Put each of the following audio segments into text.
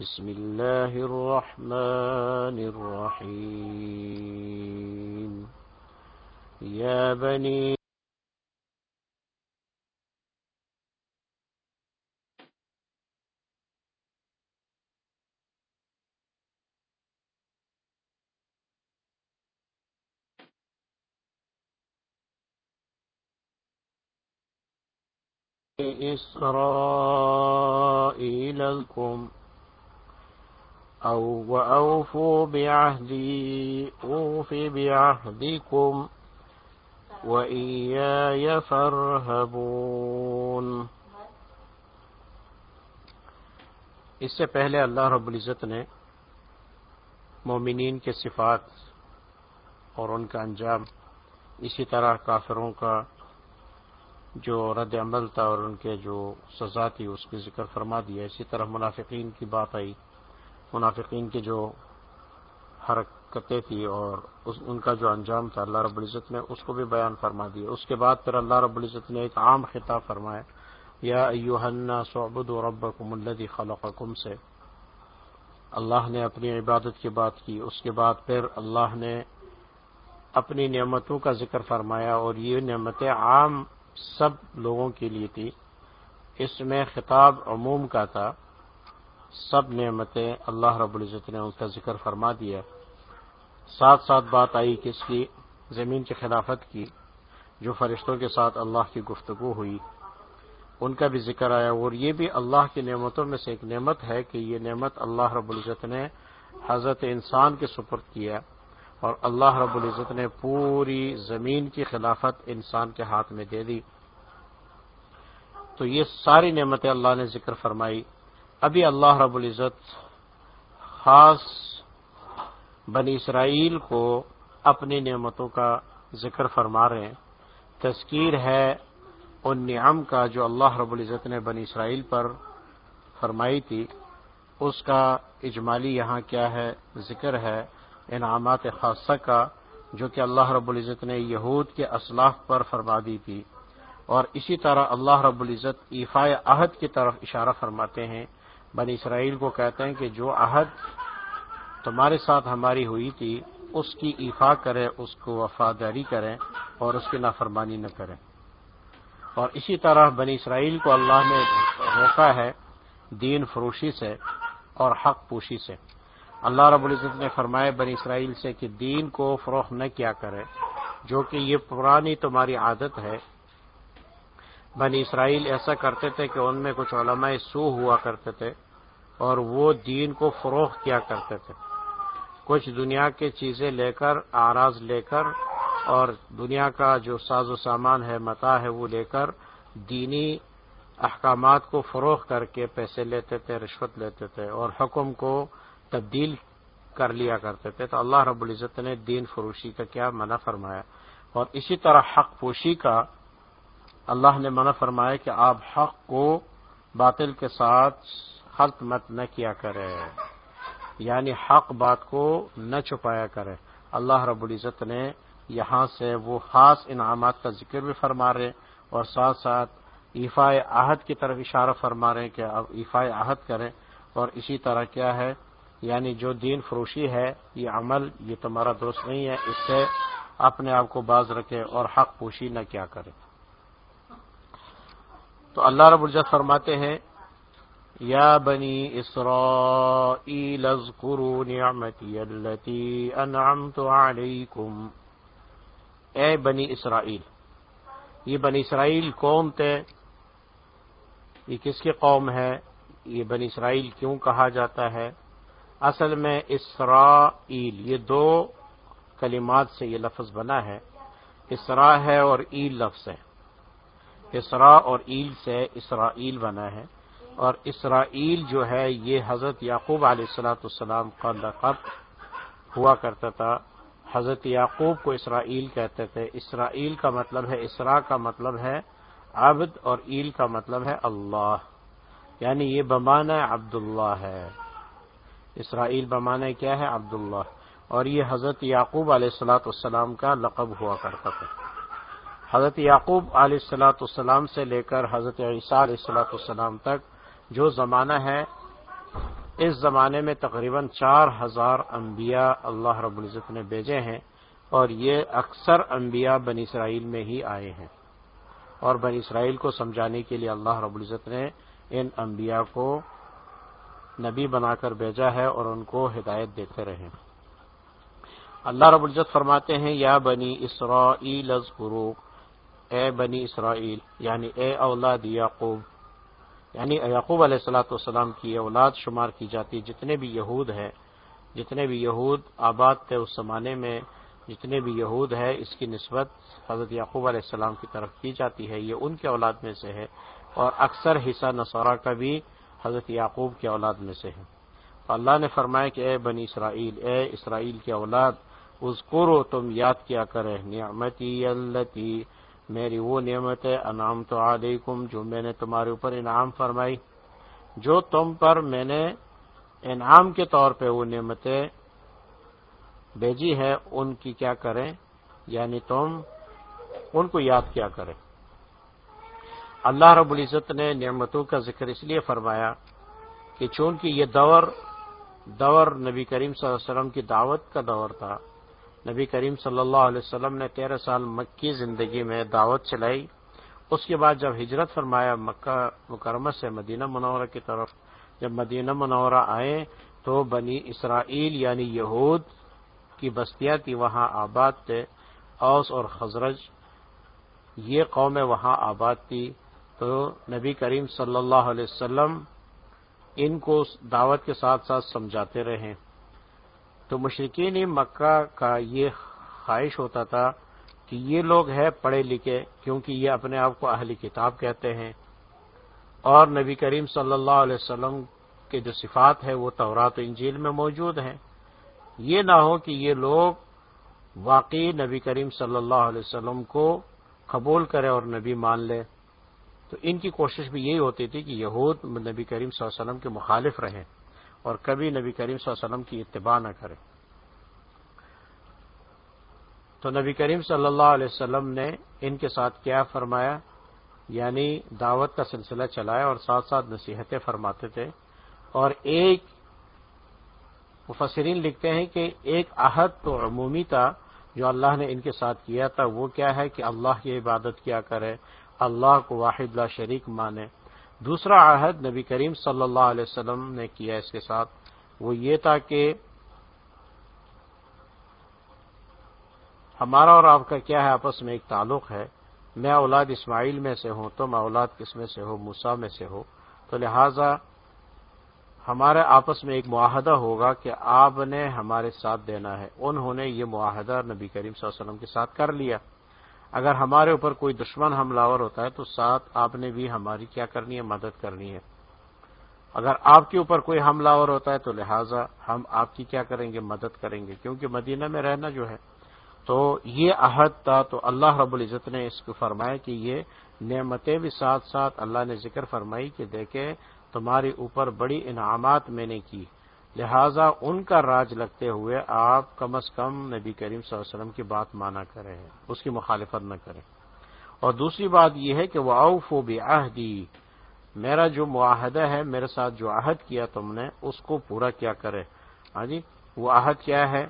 بسم الله الرحمن الرحيم. يا بني إسرائيل لكم أو وأوفوا بعهدي، أوف بعهدكم وإياي فارهبون. اس سے پہلے اللہ رب العزت نے مومنین کے صفات اور ان کا انجام اسی طرح کافروں کا جو رد عمل تھا اور ان کے جو سزا تھی، اس کی ذکر فرما دیا اسی طرح منافقین کی بات آئی۔ منافقین کی جو حرکتیں تھی اور ان کا جو انجام تھا، اللہ رب العزت نے اس کو بھی بیان فرما دیا اس کے بعد پھر اللہ رب العزت نے ایک عام خطاب فرمایا۔ یا ایوہن صعبد و ربکم الذی خلقکم سے۔ اللہ نے اپنی عبادت کی بات کی۔ اس کے بعد پھر اللہ نے اپنی نعمتوں کا ذکر فرمایا اور یہ نعمتیں عام سب لوگوں کے لیے تھی۔ اس میں خطاب عموم کا تھا۔ سب نعمتیں اللہ رب العزت نے ان کا ذکر فرما دیا۔ ساتھ ساتھ بات آئی کس کی زمین کی خلافت کی، جو فرشتوں کے ساتھ اللہ کی گفتگو ہوئی۔ ان کا بھی ذکر آیا اور یہ بھی اللہ کی نعمتوں میں سے ایک نعمت ہے کہ یہ نعمت اللہ رب العزت نے حضرت انسان کے سپرد کیا۔ اور اللہ رب العزت نے پوری زمین کی خلافت انسان کے ہاتھ میں دے دی۔ تو یہ ساری نعمتیں اللہ نے ذکر فرمائی۔ ابھی اللہ رب العزت خاص بنی اسرائیل کو اپنی نعمتوں کا ذکر فرما رہے ہیں۔ تذکیر ہے ان نعم کا جو اللہ رب العزت نے بنی اسرائیل پر فرمائی تھی۔ اس کا اجمالی یہاں کیا ہے، ذکر ہے۔ انعامات خاصہ کا جو کہ اللہ رب العزت نے یہود کے اسلاف پر فرما دی تھی۔ اور اسی طرح اللہ رب العزت ایفائے عہد کی طرف اشارہ فرماتے ہیں۔ بنی اسرائیل کو کہتے ہیں کہ جو عہد تمہارے ساتھ ہماری ہوئی تھی، اس کی ایفا کرے اس کو وفاداری کریں اور اس کی نافرمانی نہ کریں۔ اور اسی طرح بنی اسرائیل کو اللہ نے روکا ہے دین فروشی سے اور حق پوشی سے۔ اللہ رب العزت نے فرمائے بنی اسرائیل سے کہ دین کو فروخت نہ کیا کرے، جو کہ یہ پرانی تمہاری عادت ہے۔ بنی اسرائیل ایسا کرتے تھے کہ ان میں کچھ علماء سو ہوا کرتے تھے اور وہ دین کو فروخت کیا کرتے تھے۔ کچھ دنیا کے چیزیں لے کر آراز لے کر، اور دنیا کا جو ساز و سامان ہے، متا ہے، وہ لے کر دینی احکامات کو فروخت کر کے پیسے لیتے تھے، رشوت لیتے تھے اور حکم کو تبدیل کر لیا کرتے تھے، تو اللہ رب العزت نے دین فروشی کا کیا منع فرمایا۔ اور اسی طرح حق پوشی کا اللہ نے منع فرمایا کہ آپ حق کو باطل کے ساتھ خلط مت نہ کیا کرے یعنی حق بات کو نہ چھپایا کرے اللہ رب العزت نے یہاں سے وہ خاص انعامات کا ذکر بھی فرما رہے اور ساتھ ساتھ ایفائے عہد کی طرف اشارہ فرما رہے کہ اب ایفائے عہد کریں۔ اور اسی طرح کیا ہے؟ یعنی جو دین فروشی ہے، یہ عمل، یہ تمہارا درست نہیں ہے، اس سے اپنے آپ کو باز رکھے اور حق پوشی نہ کیا کرے۔ تو اللہ رب الجت فرماتے ہیں، یا بنی اسرائیل اذکروا نعمتی اللتی انعمت علیکم۔ اے بنی اسرائیل، یہ بنی اسرائیل قوم تھے۔ یہ کس کی قوم ہے؟ یہ بنی اسرائیل کیوں کہا جاتا ہے؟ اصل میں اسرائیل، یہ دو کلمات سے یہ لفظ بنا ہے۔ اسرا ہے اور ایل لفظ ہے۔ اسرا اور ایل سے اسرائیل بنا ہے۔ اور اسرائیل جو ہے، یہ حضرت یعقوب علیہ السلاۃ السلام کا لقب ہوا کرتا تھا۔ حضرت یعقوب کو اسرائیل کہتے تھے۔ اسرائیل کا مطلب ہے، اسرا کا مطلب ہے عبد اور ایل کا مطلب ہے اللہ۔ یعنی یہ بمانا عبداللہ ہے۔ اسرائیل بمانے کیا ہے؟ عبداللہ۔ اور یہ حضرت یعقوب علیہ السلاۃ السلام کا لقب ہوا کرتا تھا۔ حضرت یعقوب علیہ السلاۃ السلام سے لے کر حضرت عیسیٰ علیہ السلاۃ السلام تک جو زمانہ ہے، اس زمانے میں تقریباً چار ہزار انبیاء اللہ رب العزت نے بھیجے ہیں اور یہ اکثر انبیاء بن اسرائیل میں ہی آئے ہیں۔ اور بن اسرائیل کو سمجھانے کے لیے اللہ رب العزت نے ان انبیاء کو نبی بنا کر بھیجا ہے اور ان کو ہدایت دیتے رہے اللہ رب العزت فرماتے ہیں، یا بنی اسرائیل اذکرو۔ اے بنی اسرائیل یعنی اے اولاد یعقوب۔ یعنی یعقوب علیہ السلاۃ والسلام کی اولاد شمار کی جاتی، جتنے بھی یہود ہیں، جتنے بھی یہود آباد تھے اس زمانے میں، جتنے بھی یہود ہے اس کی نسبت حضرت یعقوب علیہ السلام کی طرف کی جاتی ہے۔ یہ ان کے اولاد میں سے ہے اور اکثر حصہ نصارہ کا بھی حضرت یعقوب کی اولاد میں سے ہے اللہ نے فرمایا کہ اے بنی اسرائیل، اے اسرائیل کی اولاد اس کو تم یاد کیا کرے۔ نعمتی اللہ میری وہ نعمت ہے انعام تو علیکم، جو میں نے تمہارے اوپر انعام فرمائی۔ جو تم پر میں نے انعام کے طور پہ وہ نعمتیں بھیجی ہے ان کی کیا کریں؟ یعنی تم ان کو یاد کیا کریں۔ اللہ رب العزت نے نعمتوں کا ذکر اس لیے فرمایا کہ چونکہ یہ دور دور نبی کریم صلی اللہ علیہ وسلم کی دعوت کا دور تھا، نبی کریم صلی اللہ علیہ وسلم نے تیرہ سال مکی زندگی میں دعوت چلائی۔ اس کے بعد جب ہجرت فرمایا مکہ مکرمہ سے مدینہ منورہ کی طرف، جب مدینہ منورہ آئے تو بنی اسرائیل یعنی یہود کی بستیاں تھی وہاں آباد تھے۔ اوس اور خزرج، یہ قومیں وہاں آباد تھی تو نبی کریم صلی اللہ علیہ وسلم ان کو دعوت کے ساتھ ساتھ سمجھاتے رہے۔ تو مشرقین مکہ کا یہ خواہش ہوتا تھا کہ یہ لوگ ہیں پڑھے لکھے کیونکہ یہ اپنے آپ کو اہلی کتاب کہتے ہیں۔ اور نبی کریم صلی اللہ علیہ وسلم کے جو صفات ہے وہ تورات و انجیل میں موجود ہیں۔ یہ نہ ہو کہ یہ لوگ واقعی نبی کریم صلی اللہ علیہ وسلم کو قبول کرے اور نبی مان لے۔ تو ان کی کوشش بھی یہی ہوتی تھی کہ یہود نبی کریم صلی اللہ علیہ وسلم کے مخالف رہیں اور کبھی نبی کریم صلی اللہ علیہ وسلم کی اتباع نہ کرے تو نبی کریم صلی اللہ علیہ وسلم نے ان کے ساتھ کیا فرمایا؟ یعنی دعوت کا سلسلہ چلایا اور ساتھ ساتھ نصیحتیں فرماتے تھے۔ اور ایک مفسرین لکھتے ہیں کہ ایک عہد تو عمومی تھا جو اللہ نے ان کے ساتھ کیا تھا، وہ کیا ہے کہ اللہ کی عبادت کیا کرے اللہ کو واحد لا شریک مانے۔ دوسرا عہد نبی کریم صلی اللہ علیہ وسلم نے کیا اس کے ساتھ۔ وہ یہ تھا کہ ہمارا اور آپ کا کیا ہے، آپس میں ایک تعلق ہے۔ میں اولاد اسماعیل میں سے ہوں تم اولاد کس میں سے ہو موسا میں سے ہو تو لہذا ہمارے آپس میں ایک معاہدہ ہوگا کہ آپ نے ہمارے ساتھ دینا ہے۔ انہوں نے یہ معاہدہ نبی کریم صلی اللہ علیہ وسلم کے ساتھ کر لیا۔ اگر ہمارے اوپر کوئی دشمن حملہ ہوتا ہے تو ساتھ آپ نے بھی ہماری کیا کرنی ہے؟ مدد کرنی ہے۔ اگر آپ کے اوپر کوئی حملہ ہوتا ہے تو لہٰذا ہم آپ کی کیا کریں گے؟ مدد کریں گے۔ کیونکہ مدینہ میں رہنا جو ہے، تو یہ عہد تھا، تو اللہ رب العزت نے اس کو فرمایا کہ یہ نعمتیں بھی ساتھ ساتھ اللہ نے ذکر فرمائی کہ دیکھے تمہارے اوپر بڑی انعامات میں نے کی۔ لہذا ان کا راج لگتے ہوئے آپ کم از کم نبی کریم صلی اللہ علیہ وسلم کی بات مانا کریں، اس کی مخالفت نہ کریں۔ اور دوسری بات یہ ہے کہ وہ اوف و بھی میرا جو معاہدہ ہے، میرے ساتھ جو عہد کیا تم نے، اس کو پورا کیا کرے ہاں جی وہ عہد کیا ہے؟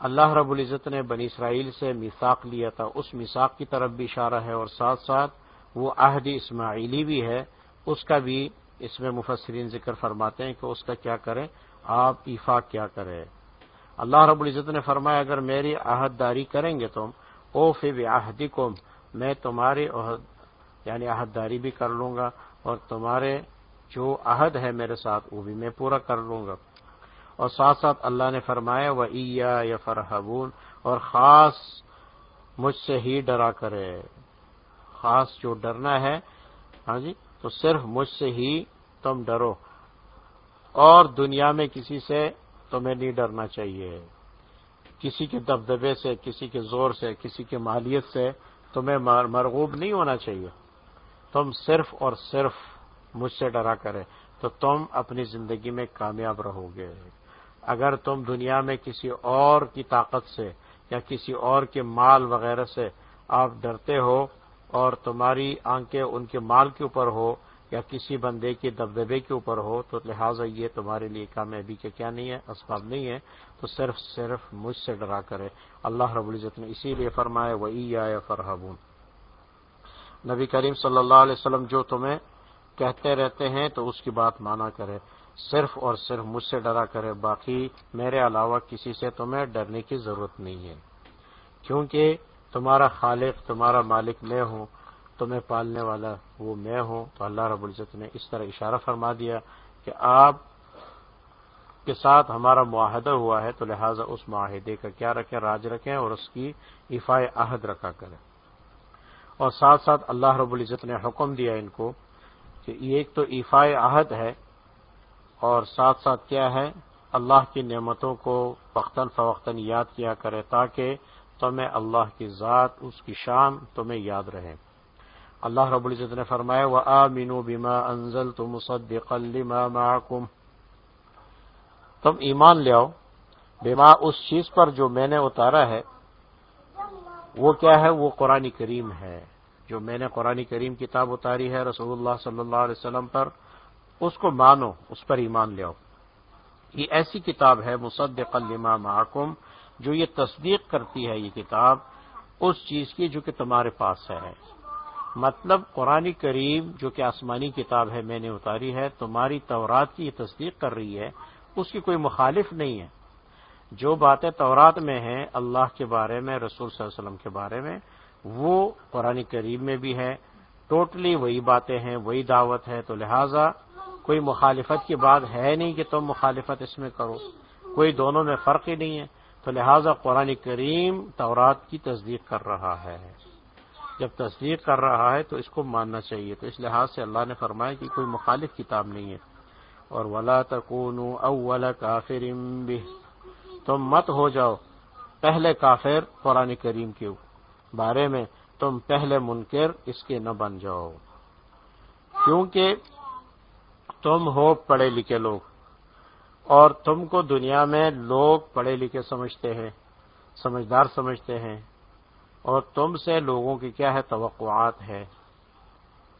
اللہ رب العزت نے بنی اسرائیل سے میساک لیا تھا۔ اس میساک کی طرف بھی اشارہ ہے اور ساتھ ساتھ وہ عہد اسماعیلی بھی ہے، اس کا بھی اس میں مفسرین ذکر فرماتے ہیں کہ اس کا کیا کریں؟ آپ ایفا کیا کریں؟ اللہ رب العزت نے فرمایا، اگر میری عہد داری کریں گے تم او فی عہدی میں تمہاری عہد یعنی عہد داری بھی کر لوں گا اور تمہارے جو عہد ہے میرے ساتھ، وہ بھی میں پورا کر لوں گا۔ اور ساتھ ساتھ اللہ نے فرمایا وہ عیا یا فرحبون اور خاص مجھ سے ہی ڈرا کرے۔ خاص جو ڈرنا ہے ہاں جی تو صرف مجھ سے ہی تم ڈرو اور دنیا میں کسی سے تمہیں نہیں ڈرنا چاہیے۔ کسی کے دبدبے سے، کسی کے زور سے، کسی کے مالیت سے تمہیں مرغوب نہیں ہونا چاہیے۔ تم صرف اور صرف مجھ سے ڈرا کرے تو تم اپنی زندگی میں کامیاب رہو گے۔ اگر تم دنیا میں کسی اور کی طاقت سے یا کسی اور کے مال وغیرہ سے آپ ڈرتے ہو اور تمہاری آنکھیں ان کے مال کے اوپر ہو یا کسی بندے کے دبدبے کے اوپر ہو، تو لہٰذا یہ تمہارے لیے کامیابی کے کیا نہیں ہے، اسباب نہیں ہے، تو صرف صرف مجھ سے ڈرا کرے۔ اللہ رب العزت نے اسی لیے فرمائے وہی آئے فرحبون نبی کریم صلی اللہ علیہ وسلم جو تمہیں کہتے رہتے ہیں، تو اس کی بات مانا کرے۔ صرف اور صرف مجھ سے ڈرا کرے، باقی میرے علاوہ کسی سے تمہیں ڈرنے کی ضرورت نہیں ہے۔ کیونکہ تمہارا خالق، تمہارا مالک میں ہوں، تمہیں پالنے والا وہ میں ہوں۔ تو اللہ رب العزت نے اس طرح اشارہ فرما دیا کہ آپ کے ساتھ ہمارا معاہدہ ہوا ہے، تو لہٰذا اس معاہدے کا کیا رکھیں، راج رکھیں اور اس کی افاع عہد رکھا کریں۔ اور ساتھ ساتھ اللہ رب العزت نے حکم دیا ان کو کہ ایک تو ایفائے عہد ہے اور ساتھ ساتھ کیا ہے، اللہ کی نعمتوں کو وقتاً فوقتاً یاد کیا کرے تاکہ تمہیں اللہ کی ذات، اس کی شان تمہیں یاد رہے۔ اللہ رب العزت نے فرمایا وہ آ مینو بیما انزل تم تم ایمان لیاؤ بیما اس چیز پر جو میں نے اتارا ہے، وہ کیا ہے؟ وہ قرآن کریم ہے۔ جو میں نے قرآن کریم کتاب اتاری ہے، رسول اللہ صلی اللہ علیہ وسلم پر، اس کو مانو، اس پر ایمان لیاؤ یہ ایسی کتاب ہے مصدق لما معکم جو یہ تصدیق کرتی ہے یہ کتاب، اس چیز کی جو کہ تمہارے پاس ہے۔ مطلب قرآن کریم جو کہ آسمانی کتاب ہے، میں نے اتاری ہے، تمہاری تورات کی یہ تصدیق کر رہی ہے، اس کی کوئی مخالف نہیں ہے۔ جو باتیں تورات میں ہیں، اللہ کے بارے میں، رسول صلی اللہ علیہ وسلم کے بارے میں، وہ قرآن کریم میں بھی ہے ٹوٹلی وہی باتیں ہیں، وہی دعوت ہے۔ تو لہذا کوئی مخالفت کی بات ہے نہیں کہ تم مخالفت اس میں کرو۔ کوئی دونوں میں فرق ہی نہیں ہے۔ تو لہذا قرآن کریم تورات کی تصدیق کر رہا ہے۔ جب تصدیق کر رہا ہے تو اس کو ماننا چاہیے۔ تو اس لحاظ سے اللہ نے فرمایا کہ کوئی مخالف کتاب نہیں ہے۔ اور ولا تکون اول کافر تم مت ہو جاؤ۔ پہلے کافر قرآن کریم کے بارے میں۔ تم پہلے منکر اس کے نہ بن جاؤ۔ کیونکہ تم ہو پڑھے لکھے لوگ۔ اور تم کو دنیا میں لوگ پڑھے لکھے سمجھتے ہیں، سمجھدار سمجھتے ہیں۔ اور تم سے لوگوں کی کیا ہے توقعات ہے؟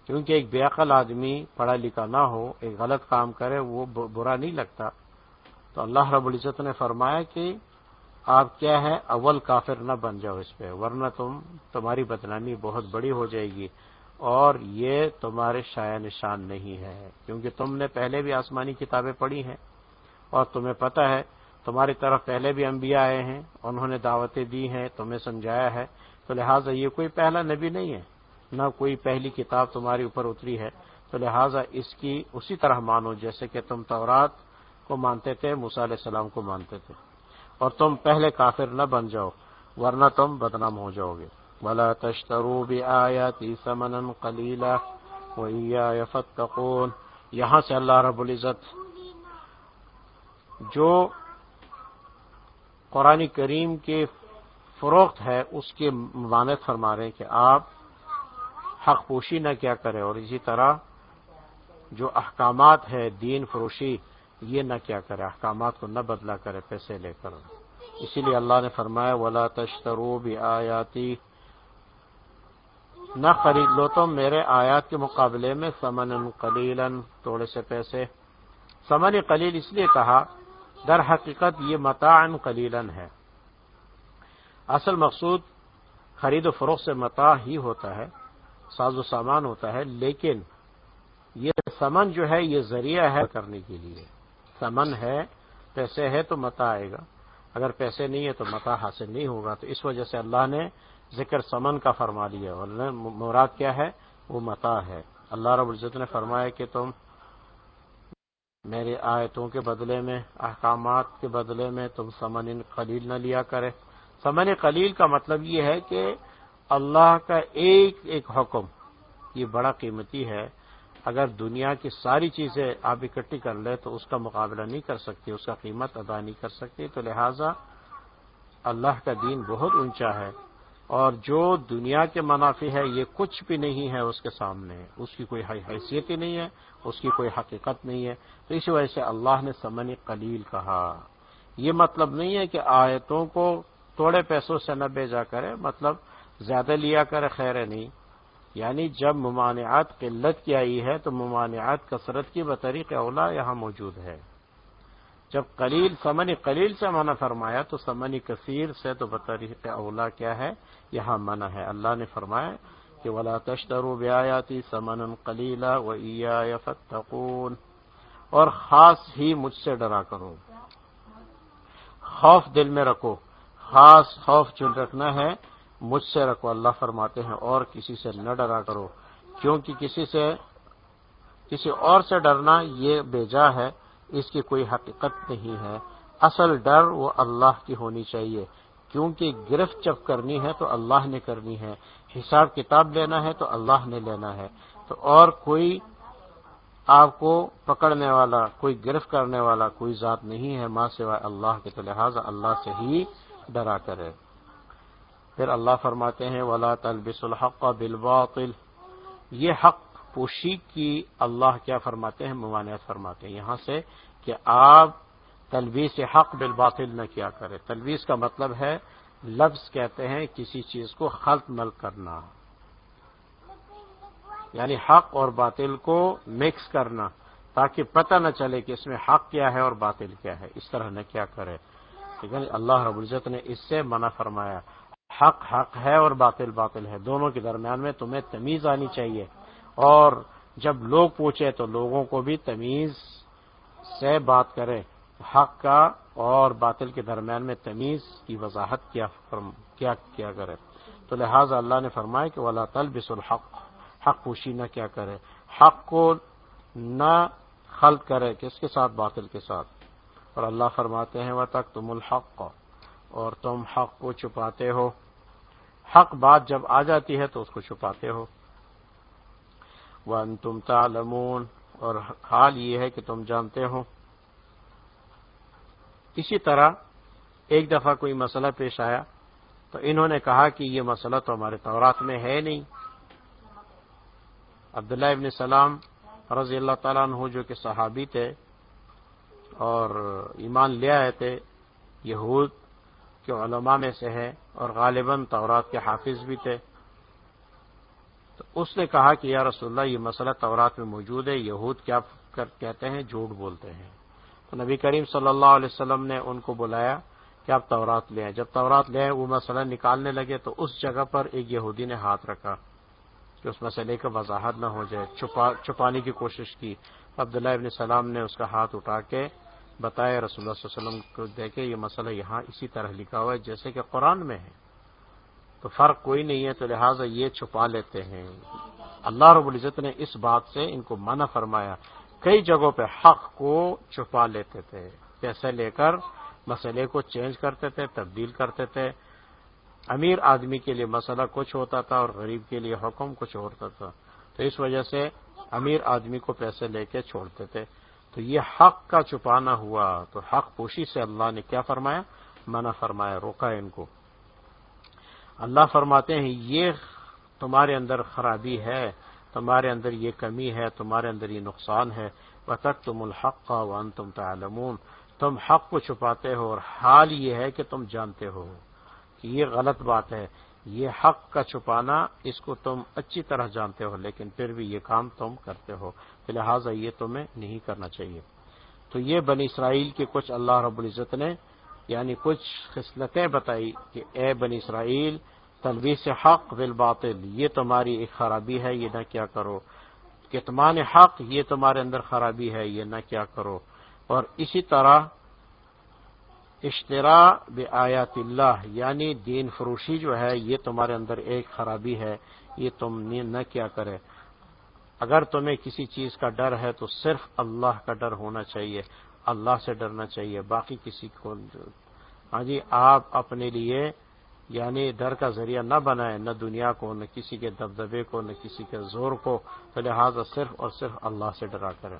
کیونکہ ایک بے عقل آدمی پڑھا لکھا نہ ہو، ایک غلط کام کرے، وہ برا نہیں لگتا۔ تو اللہ رب العزت نے فرمایا کہ آپ کیا ہے، اول کافر نہ بن جاؤ اس پہ، ورنہ تم، تمہاری بدنامی بہت بڑی ہو جائے گی۔ اور یہ تمہارے شاع نشان نہیں ہے، کیونکہ تم نے پہلے بھی آسمانی کتابیں پڑھی ہیں۔ اور تمہیں پتہ ہے، تمہاری طرف پہلے بھی انبیاء آئے ہیں، انہوں نے دعوتیں دی ہیں، تمہیں سمجھایا ہے۔ تو لہٰذا یہ کوئی پہلا نبی نہیں ہے، نہ کوئی پہلی کتاب تمہارے اوپر اتری ہے۔ تو لہٰذا اس کی اسی طرح مانو، جیسے کہ تم تورات کو مانتے تھے موسا علیہ السلام کو مانتے تھے۔ اور تم پہلے کافر نہ بن جاؤ، ورنہ تم بدنام ہو جاؤ گے۔ بلا تشترو بھی آیا تیسمن کلیلا فتقون یہاں سے اللہ رب العزت جو قرآن کریم کے فروخت ہے، اس کے مانت فرما رہے ہیں کہ آپ حق پوشی نہ کیا کرے اور اسی طرح جو احکامات ہے دین فروشی، یہ نہ کیا کرے احکامات کو نہ بدلا کرے پیسے لے کر۔ اسی لیے اللہ نے فرمایا، ولا تشترو بھی آیاتی نہ خرید لو تم میرے آیات کے مقابلے میں سمن قلیلن تھوڑے سے پیسے۔ سمن قلیل اس لیے کہا در حقیقت یہ متعن قلیلن ہے۔ اصل مقصود خرید و فروخت سے متا ہی ہوتا ہے، ساز و سامان ہوتا ہے، لیکن یہ سمن جو ہے، یہ ذریعہ ہے کرنے کے لیے۔ سمن ہے، پیسے ہے تو متا آئے گا۔ اگر پیسے نہیں ہے تو متا حاصل نہیں ہوگا۔ تو اس وجہ سے اللہ نے ذکر سمن کا فرما لیا۔ اور مراد کیا ہے؟ وہ متا ہے۔ اللہ رب العزت نے فرمایا کہ تم میرے آیتوں کے بدلے میں، احکامات کے بدلے میں تم سمن قلیل نہ لیا کرے۔ سمن قلیل کا مطلب یہ ہے کہ اللہ کا ایک ایک حکم، یہ بڑا قیمتی ہے۔ اگر دنیا کی ساری چیزیں آپ اکٹھی کر لیں تو اس کا مقابلہ نہیں کر سکتی اس کا قیمت ادا نہیں کر سکتی تو لہذا اللہ کا دین بہت اونچا ہے۔ اور جو دنیا کے منافع ہے، یہ کچھ بھی نہیں ہے اس کے سامنے۔ اس کی کوئی حیثیت ہی نہیں ہے، اس کی کوئی حقیقت نہیں ہے۔ تو اسی وجہ سے اللہ نے سمن قلیل کہا۔ یہ مطلب نہیں ہے کہ آیتوں کو تھوڑے پیسوں سے نہ بھیجا کرے مطلب زیادہ لیا کرے، خیر نہیں۔ یعنی جب ممانعات قلت کی آئی ہے، تو ممانعات کثرت کی بطریق اولا یہاں موجود ہے۔ جب قلیل سمنی قلیل سے منع فرمایا تو سمنی کثیر سے تو بطریق اولا کیا ہے؟ یہاں منع ہے۔ اللہ نے فرمایا کہ ولا تشترو بیاتی سمن قلیلا و فتقون اور خاص ہی مجھ سے ڈرا کرو۔ خوف دل میں رکھو۔ خاص خوف جو رکھنا ہے، مجھ سے رکھو۔ اللہ فرماتے ہیں، اور کسی سے نہ ڈرا کرو۔ کیونکہ کسی سے، کسی اور سے ڈرنا یہ بیجا ہے۔ اس کی کوئی حقیقت نہیں ہے۔ اصل ڈر وہ اللہ کی ہونی چاہیے۔ کیونکہ گرفت جب کرنی ہے تو اللہ نے کرنی ہے۔ حساب کتاب لینا ہے تو اللہ نے لینا ہے۔ تو اور کوئی آپ کو پکڑنے والا، کوئی گرفت کرنے والا کوئی ذات نہیں ہے، ماں سوائے اللہ کے تو لہٰذا اللہ سے ہی ڈرا کرے۔ پھر اللہ فرماتے ہیں، ولا تلبس الحق بالباطل۔ یہ حق پوشی کی اللہ کیا فرماتے ہیں؟ ممانعت فرماتے ہیں۔ یہاں سے کہ آپ تلویز حق بالباطل نہ کیا کرے تلویز کا مطلب ہے لفظ کہتے ہیں کسی چیز کو خلط مل کرنا۔ یعنی حق اور باطل کو مکس کرنا تاکہ پتہ نہ چلے کہ اس میں حق کیا ہے اور باطل کیا ہے۔ اس طرح نہ کیا کرے اللہ رب العزت نے اس سے منع فرمایا۔ حق حق ہے اور باطل باطل ہے۔ دونوں کے درمیان میں تمہیں تمیز آنی چاہیے۔ اور جب لوگ پوچھے تو لوگوں کو بھی تمیز سے بات کرے حق کا اور باطل کے درمیان میں تمیز کی وضاحت کیا کیا, کیا کرے تو لہٰذا اللہ نے فرمایا کہ ولا تل بس الحق۔ حق پوشی نہ کیا کرے حق کو نہ خلط کرے کس کے ساتھ؟ باطل کے ساتھ۔ اور اللہ فرماتے ہیں وہ تک تم الحق۔ اور تم حق کو چھپاتے ہو۔ حق بات جب آ جاتی ہے تو اس کو چھپاتے ہو۔ ون تم تعلمون اور حال یہ ہے کہ تم جانتے ہو۔ اسی طرح ایک دفعہ کوئی مسئلہ پیش آیا تو انہوں نے کہا کہ یہ مسئلہ تو ہمارے تورات میں ہے نہیں۔ عبداللہ ابن سلام رضی اللہ تعالیٰ عنہ جو کہ صحابی تھے اور ایمان لے آئے تھے، یہود کے علماء میں سے ہے اور غالباً تورات کے حافظ بھی تھے۔ تو اس نے کہا کہ یا رسول اللہ، یہ مسئلہ تورات میں موجود ہے، یہود کیا کہتے ہیں؟ جھوٹ بولتے ہیں۔ تو نبی کریم صلی اللہ علیہ وسلم نے ان کو بلایا کہ آپ تورات لے آئیں۔ جب تورات لے آئے، وہ مسئلہ نکالنے لگے تو اس جگہ پر ایک یہودی نے ہاتھ رکھا کہ اس مسئلے کا وضاحت نہ ہو جائے۔ چھپا، چھپانے کی کوشش کی۔ عبداللہ ابن سلام نے اس کا ہاتھ اٹھا کے بتایا، رسول اللہ صلی اللہ علیہ وسلم کو دیکھے یہ مسئلہ یہاں اسی طرح لکھا ہوا ہے، جیسے کہ قرآن میں ہے۔ تو فرق کوئی نہیں ہے تو لہٰذا یہ چھپا لیتے ہیں۔ اللہ رب العزت نے اس بات سے ان کو منع فرمایا۔ کئی جگہوں پہ حق کو چھپا لیتے تھے۔ پیسے لے کر مسئلے کو چینج کرتے تھے، تبدیل کرتے تھے۔ امیر آدمی کے لیے مسئلہ کچھ ہوتا تھا اور غریب کے لیے حکم کچھ ہوتا تھا۔ تو اس وجہ سے امیر آدمی کو پیسے لے کے چھوڑتے تھے۔ تو یہ حق کا چھپانا ہوا۔ تو حق پوشی سے اللہ نے کیا فرمایا؟ منع فرمایا، روکا ان کو۔ اللہ فرماتے ہیں، یہ تمہارے اندر خرابی ہے، تمہارے اندر یہ کمی ہے، تمہارے اندر یہ نقصان ہے۔ تک تم الحق ون تم تعلمون۔ تم حق کو چھپاتے ہو اور حال یہ ہے کہ تم جانتے ہو کہ یہ غلط بات ہے۔ یہ حق کا چھپانا، اس کو تم اچھی طرح جانتے ہو، لیکن پھر بھی یہ کام تم کرتے ہو۔ لہٰذا یہ تمہیں نہیں کرنا چاہیے۔ تو یہ بنی اسرائیل کے کچھ اللہ رب العزت نے یعنی کچھ خصلتیں بتائی کہ اے بنی اسرائیل تلویس حق بالباطل، یہ تمہاری ایک خرابی ہے، یہ نہ کیا کرو۔ کتمان حق، یہ تمہارے اندر خرابی ہے، یہ نہ کیا کرو۔ اور اسی طرح اشترا ب آیات اللہ یعنی دین فروشی جو ہے، یہ تمہارے اندر ایک خرابی ہے، یہ تم نہ کیا کرے۔ اگر تمہیں کسی چیز کا ڈر ہے، تو صرف اللہ کا ڈر ہونا چاہیے۔ اللہ سے ڈرنا چاہیے، باقی کسی کو ہاں جی آپ اپنے لیے یعنی ڈر کا ذریعہ نہ بنائیں، نہ دنیا کو، نہ کسی کے دبدبے کو، نہ کسی کے زور کو، تو لہٰذا صرف اور صرف اللہ سے ڈرا کریں۔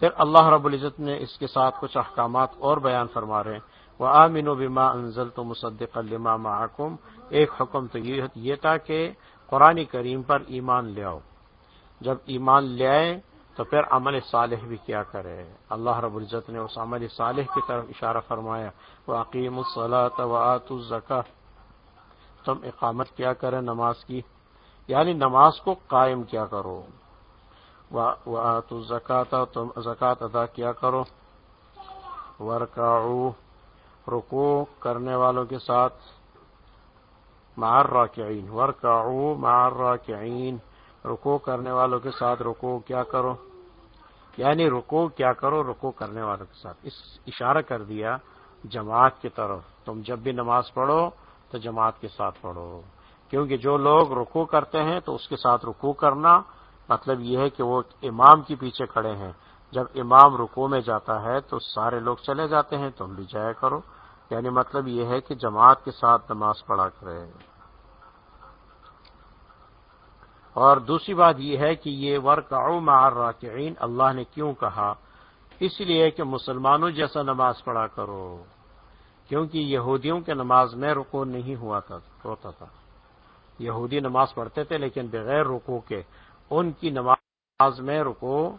پھر اللہ رب العزت نے اس کے ساتھ کچھ احکامات اور بیان فرما رہے ہیں۔ وہ آمین و بیما انزل تو مصدق الما محکم ایک حکم تو یہ تھا کہ قرآن کریم پر ایمان لے آؤ۔ جب ایمان لے آئے تو پھر عمل صالح بھی کیا کرے۔ اللہ رب العزت نے اس عمل صالح کی طرف اشارہ فرمایا وہ عقیم الصلاۃ و الزکا تم اقامت کیا کرے نماز کی یعنی نماز کو قائم کیا کرو۔ زکات تم زکات ادا کیا کرو۔ ورکاؤ رکو کرنے والوں کے ساتھ۔ مار راکعین ورکاؤ مار راکعین رکو کرنے والوں کے ساتھ رکو کیا کرو۔ یعنی رکو کیا کرو رکو کرنے والوں کے ساتھ۔ اس اشارہ کر دیا جماعت کی طرف۔ تم جب بھی نماز پڑھو تو جماعت کے ساتھ پڑھو۔ کیونکہ جو لوگ رکو کرتے ہیں تو اس کے ساتھ رکو کرنا مطلب یہ ہے کہ وہ امام کے پیچھے کھڑے ہیں۔ جب امام رکو میں جاتا ہے تو سارے لوگ چلے جاتے ہیں، تم بھی جایا کرو۔ یعنی مطلب یہ ہے کہ جماعت کے ساتھ نماز پڑھا کرے۔ اور دوسری بات یہ ہے کہ یہ ورک مار راکعین اللہ نے کیوں کہا؟ اس لیے کہ مسلمانوں جیسا نماز پڑھا کرو، کیونکہ یہودیوں کے نماز میں رکو نہیں ہوا تھا، ہوتا تھا۔ یہودی نماز پڑھتے تھے لیکن بغیر رکو کے ان کی نماز میں رکو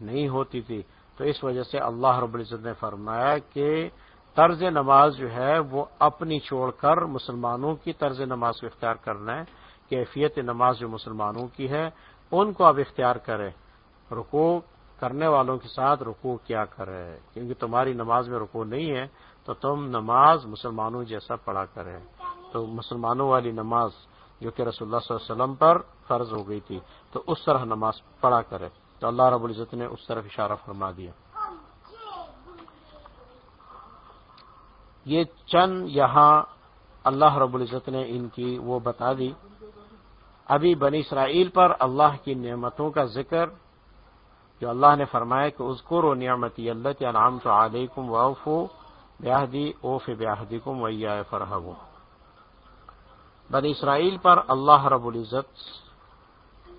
نہیں ہوتی تھی۔ تو اس وجہ سے اللہ رب العزت نے فرمایا کہ طرز نماز جو ہے وہ اپنی چھوڑ کر مسلمانوں کی طرز نماز کو اختیار کرنا ہے۔ کیفیت نماز جو مسلمانوں کی ہے، ان کو اب اختیار کرے رکو کرنے والوں کے ساتھ رکو کیا کرے کیونکہ تمہاری نماز میں رکو نہیں ہے، تو تم نماز مسلمانوں جیسا پڑھا کرے تو مسلمانوں والی نماز جو کہ رسول اللہ صلی اللہ علیہ وسلم پر فرض ہو گئی تھی، تو اس طرح نماز پڑھا کرے تو اللہ رب العزت نے اس طرف اشارہ فرما دیا۔ یہ چند یہاں اللہ رب العزت نے ان کی وہ بتا دی۔ ابھی بنی اسرائیل پر اللہ کی نعمتوں کا ذکر جو اللہ نے فرمایا کہ اسکور و نعمتی اللہ کے نام تو علیکم وفو بیاہدی اوف بیاہدی کم ویا فرحب بنی اسرائیل پر اللہ رب العزت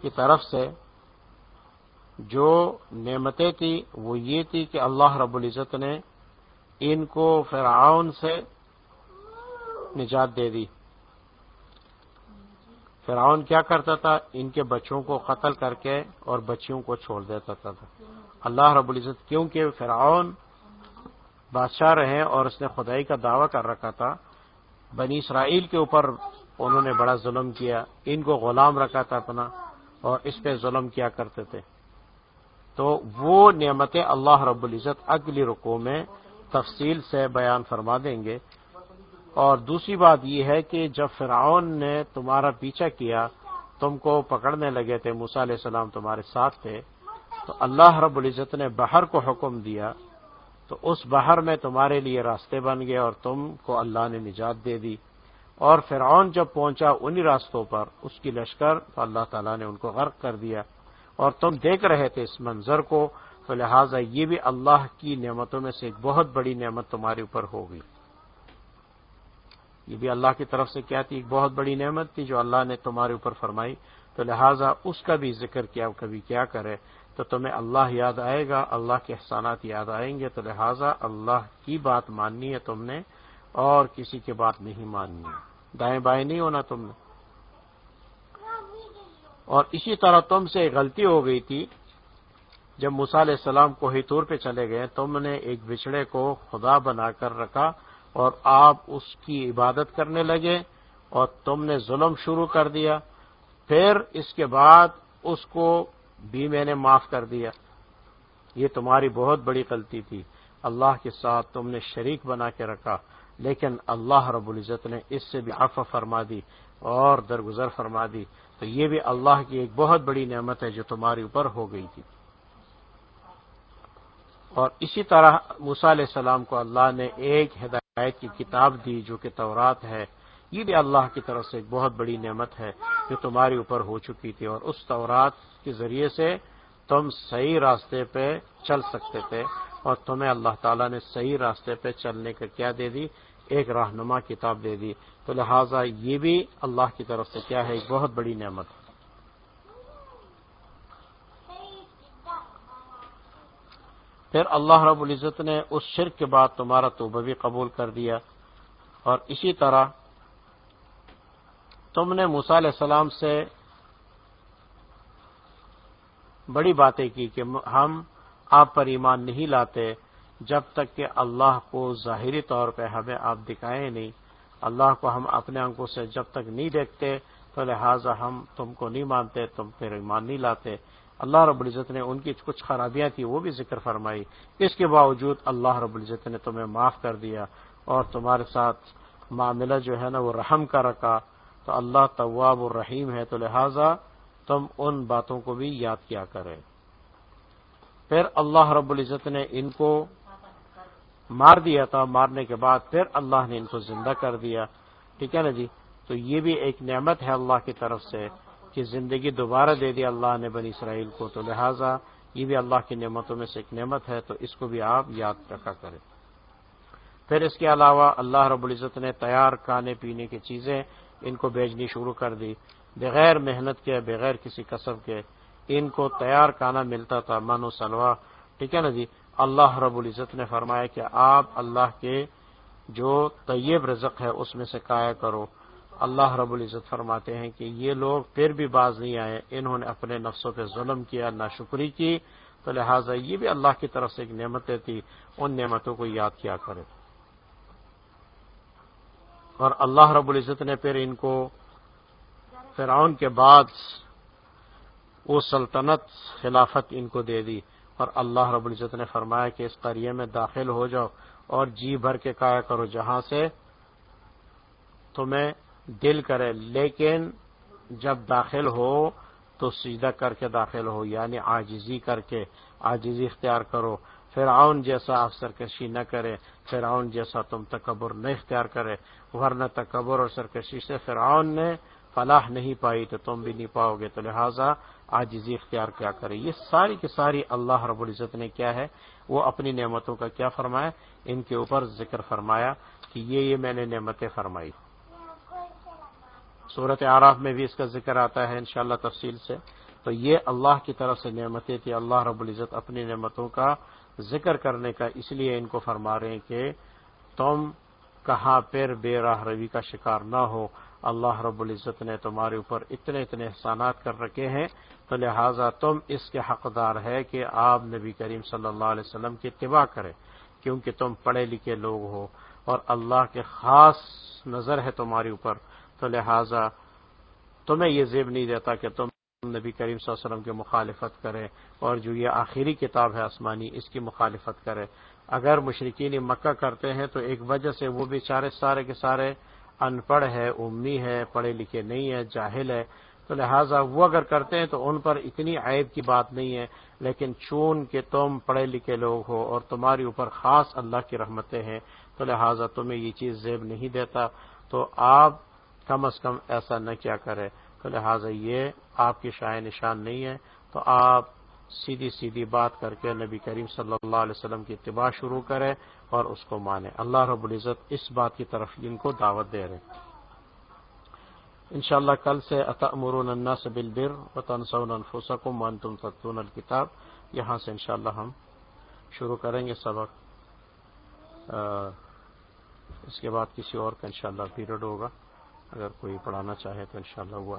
کی طرف سے جو نعمتیں تھیں وہ یہ تھی کہ اللہ رب العزت نے ان کو فرعون سے نجات دے دی۔ فرعون کیا کرتا تھا؟ ان کے بچوں کو قتل کر کے اور بچیوں کو چھوڑ دیتا تھا۔ اللہ رب العزت کیونکہ فرعون بادشاہ رہے اور اس نے خدائی کا دعویٰ کر رکھا تھا، بنی اسرائیل کے اوپر انہوں نے بڑا ظلم کیا، ان کو غلام رکھا تھا اپنا اور اس پہ ظلم کیا کرتے تھے۔ تو وہ نعمتیں اللہ رب العزت اگلی رکو میں تفصیل سے بیان فرما دیں گے۔ اور دوسری بات یہ ہے کہ جب فرعون نے تمہارا پیچھا کیا، تم کو پکڑنے لگے تھے موسا علیہ السلام تمہارے ساتھ تھے، تو اللہ رب العزت نے بہر کو حکم دیا، تو اس بہر میں تمہارے لیے راستے بن گئے اور تم کو اللہ نے نجات دے دی۔ اور فرعون جب پہنچا انہی راستوں پر، اس کی لشکر، تو اللہ تعالیٰ نے ان کو غرق کر دیا۔ اور تم دیکھ رہے تھے اس منظر کو تو لہٰذا یہ بھی اللہ کی نعمتوں میں سے ایک بہت بڑی نعمت تمہارے اوپر ہو گئی یہ بھی اللہ کی طرف سے کیا تھی؟ ایک بہت بڑی نعمت تھی جو اللہ نے تمہارے اوپر فرمائی۔ تو لہٰذا اس کا بھی ذکر کیا، کبھی کیا کرے، تو تمہیں اللہ یاد آئے گا، اللہ کے احسانات یاد آئیں گے۔ تو لہٰذا اللہ کی بات ماننی ہے تم نے، اور کسی کی بات نہیں ماننی۔ ہے دائیں بائیں نہیں ہونا تم نے۔ اور اسی طرح تم سے غلطی ہو گئی تھی۔ جب علیہ السلام کو ہی طور پہ چلے گئے، تم نے ایک بچڑے کو خدا بنا کر رکھا۔ اور آپ اس کی عبادت کرنے لگے اور تم نے ظلم شروع کر دیا، پھر اس کے بعد اس کو بھی میں نے معاف کر دیا۔ یہ تمہاری بہت بڑی غلطی تھی۔ اللہ کے ساتھ تم نے شریک بنا کے رکھا، لیکن اللہ رب العزت نے اس سے بھی عفو فرما دی اور درگزر فرما دی۔ تو یہ بھی اللہ کی ایک بہت بڑی نعمت ہے جو تمہارے اوپر ہو گئی تھی۔ اور اسی طرح موسا علیہ السلام کو اللہ نے ایک ہدایت کی کتاب دی جو کہ تورات ہے، یہ بھی اللہ کی طرف سے ایک بہت بڑی نعمت ہے جو تمہارے اوپر ہو چکی تھی اور اس تورات کے ذریعے سے تم صحیح راستے پہ چل سکتے تھے اور تمہیں اللہ تعالیٰ نے صحیح راستے پہ چلنے کا کیا دے دی؟ ایک رہنما کتاب دے دی۔ تو لہٰذا یہ بھی اللہ کی طرف سے کیا ہے، ایک بہت بڑی نعمت ہے۔ پھر اللہ رب العزت نے اس شرک کے بعد تمہارا توبہ بھی قبول کر دیا۔ اور اسی طرح تم نے علیہ السلام سے بڑی باتیں کی کہ ہم آپ پر ایمان نہیں لاتے جب تک کہ اللہ کو ظاہری طور پہ ہمیں آپ دکھائیں نہیں۔ اللہ کو ہم اپنے آنکھوں سے جب تک نہیں دیکھتے تو لہٰذا ہم تم کو نہیں مانتے، تم پھر ایمان نہیں لاتے۔ اللہ رب العزت نے ان کی کچھ خرابیاں تھیں وہ بھی ذکر فرمائی۔ اس کے باوجود اللہ رب العزت نے تمہیں معاف کر دیا اور تمہارے ساتھ معاملہ جو ہے نا وہ رحم کا رکھا۔ تو اللہ طواب الرحیم ہے، تو لہذا تم ان باتوں کو بھی یاد کیا کرے پھر اللہ رب العزت نے ان کو مار دیا تھا۔ مارنے کے بعد پھر اللہ نے ان کو زندہ کر دیا۔ ٹھیک ہے نا جی؟ تو یہ بھی ایک نعمت ہے اللہ کی طرف سے۔ کہ زندگی دوبارہ دے دی اللہ نے بنی اسرائیل کو، تو لہٰذا یہ بھی اللہ کی نعمتوں میں سے ایک نعمت ہے، تو اس کو بھی آپ یاد رکھا کریں۔ پھر اس کے علاوہ اللہ رب العزت نے تیار کھانے پینے کی چیزیں ان کو بیچنی شروع کر دی۔ بغیر محنت کے، بغیر کسی قصب کے ان کو تیار کھانا ملتا تھا من و سلوا ٹھیک ہے نا جی؟ اللہ رب العزت نے فرمایا کہ آپ اللہ کے جو طیب رزق ہے، اس میں سے کایا کرو۔ اللہ رب العزت فرماتے ہیں کہ یہ لوگ پھر بھی باز نہیں آئے۔ انہوں نے اپنے نفسوں پہ ظلم کیا نہ شکری کی، تو لہٰذا یہ بھی اللہ کی طرف سے ایک نعمتیں تھی۔ ان نعمتوں کو یاد کیا کرے اور اللہ رب العزت نے پھر ان کو فرعون کے بعد وہ سلطنت، خلافت ان کو دے دی۔ اور اللہ رب العزت نے فرمایا کہ اس قریے میں داخل ہو جاؤ اور جی بھر کے کایا کرو۔ جہاں سے تمہیں دل کرے، لیکن جب داخل ہو تو سیدھا کر کے داخل ہو یعنی آجزی کر کے آجزی اختیار کرو۔ فرعون جیسا آپ سرکشی نہ کرے، فرعون جیسا تم تکبر نہ اختیار کرے، ورنہ تکبر اور سرکشی سے فرعون نے فلاح نہیں پائی تو تم بھی نہیں پاؤ گے۔ تو لہٰذا آجزی اختیار کیا کرے۔ یہ ساری کی ساری اللہ رب العزت نے کیا ہے، وہ اپنی نعمتوں کا کیا فرمایا؟ ان کے اوپر ذکر فرمایا کہ یہ یہ میں نے نعمتیں فرمائی۔ صورت عراف میں بھی اس کا ذکر آتا ہے انشاءاللہ تفصیل سے۔ تو یہ اللہ کی طرف سے نعمتیں تھی اللہ رب العزت اپنی نعمتوں کا ذکر کرنے کا اس لیے ان کو فرما رہے ہیں کہ تم کہاں پھر بے راہ روی کا شکار نہ ہو۔ اللہ رب العزت نے تمہارے اوپر اتنے اتنے احسانات کر رکھے ہیں۔ تو لہٰذا تم اس کے حقدار ہے کہ آپ نبی کریم صلی اللہ علیہ وسلم کی اتباع کریں، کیونکہ تم پڑھے لکھے لوگ ہو اور اللہ کے خاص نظر ہے تمہارے اوپر۔ تو لہٰذا تمہیں یہ زیب نہیں دیتا کہ تم نبی کریم صلی اللہ علیہ وسلم کی مخالفت کرے اور جو یہ آخری کتاب ہے آسمانی، اس کی مخالفت کرے اگر مشرقین مکہ کرتے ہیں تو ایک وجہ سے وہ بھی چارے سارے کے سارے ان پڑھ ہے، امی ہے، پڑھے لکھے نہیں ہے، جاہل ہے۔ تو لہٰذا وہ اگر کرتے ہیں تو ان پر اتنی عیب کی بات نہیں ہے۔ لیکن چون کہ تم پڑھے لکھے لوگ ہو اور تمہاری اوپر خاص اللہ کی رحمتیں ہیں، تو لہٰذا تمہیں یہ چیز زیب نہیں دیتا۔ تو آپ کم از کم ایسا نہ کیا کرے تو لہٰذا یہ آپ کی شاع نشان نہیں ہے۔ تو آپ سیدھی سیدھی بات کر کے نبی کریم صلی اللہ علیہ وسلم کی اتباع شروع کرے اور اس کو مانے اللہ رب العزت اس بات کی طرف ان کو دعوت دے رہے انشاءاللہ کل سے اتمرون الناس بالبر وتنسون انفسکم وانتم تتلون الکتاب۔ یہاں سے انشاءاللہ ہم شروع کریں گے سبق۔ اس کے بعد کسی اور کا انشاءاللہ پیریڈ ہوگا۔ اگر کوئی پڑھانا چاہے تو انشاءاللہ وہ